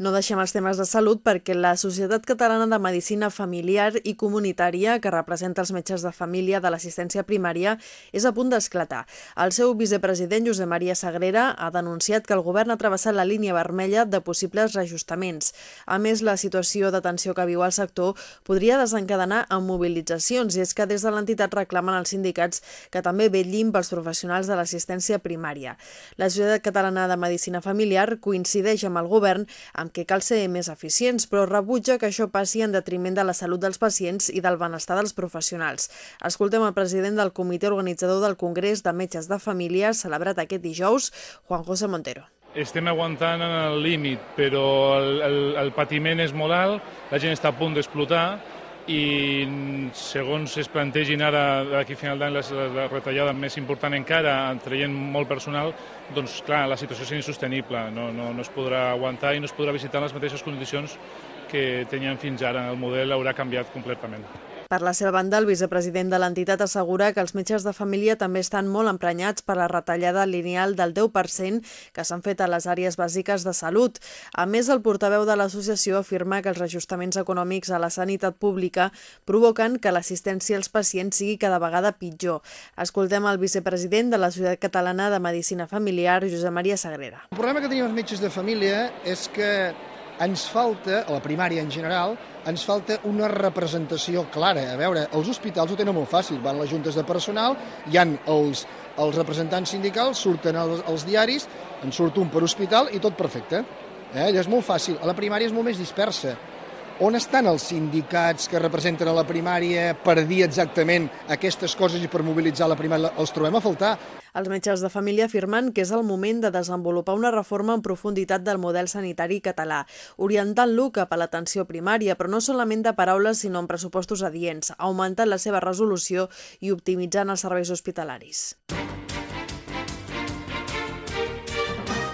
No deixem els temes de salut perquè la Societat Catalana de Medicina Familiar i Comunitària, que representa els metges de família de l'assistència primària, és a punt d'esclatar. El seu vicepresident, Josep Maria Sagrera, ha denunciat que el govern ha travessat la línia vermella de possibles reajustaments. A més, la situació de tensió que viu el sector podria desencadenar en mobilitzacions i és que des de l'entitat reclamen als sindicats que també vetllin pels professionals de l'assistència primària. La Societat Catalana de Medicina Familiar coincideix amb el govern amb què cal ser més eficients, però rebutja que això passi en detriment de la salut dels pacients i del benestar dels professionals. Escoltem el president del comitè organitzador del Congrés de Metges de Família, celebrat aquest dijous, Juan José Montero. Estem aguantant en el límit, però el, el, el patiment és molt alt, la gent està a punt d'explotar i segons es plantegin ara d'aquí final d'any la, la retallada més important encara, traient molt personal, doncs clar, la situació és insostenible, no, no, no es podrà aguantar i no es podrà visitar en les mateixes condicions que teníem fins ara. El model haurà canviat completament. Per la seva banda, el vicepresident de l'entitat assegura que els metges de família també estan molt emprenyats per la retallada lineal del 10% que s'han fet a les àrees bàsiques de salut. A més, el portaveu de l'associació afirma que els reajustaments econòmics a la sanitat pública provoquen que l'assistència als pacients sigui cada vegada pitjor. Escoltem el vicepresident de la Societat Catalana de Medicina Familiar, Josep Maria Sagrera. El problema que tenim els metges de família és que ens falta, a la primària en general, ens falta una representació clara. A veure, els hospitals ho tenen molt fàcil, van les juntes de personal, hi han els, els representants sindicals, surten els, els diaris, en surt un per hospital i tot perfecte. Eh? Allò és molt fàcil. A la primària és molt més dispersa. On estan els sindicats que representen a la primària per dir exactament aquestes coses i per mobilitzar la primària? Els trobem a faltar. Els metges de família afirmen que és el moment de desenvolupar una reforma en profunditat del model sanitari català, orientant-lo cap a l'atenció primària, però no solament de paraules, sinó en pressupostos adients, augmentant la seva resolució i optimitzant els serveis hospitalaris.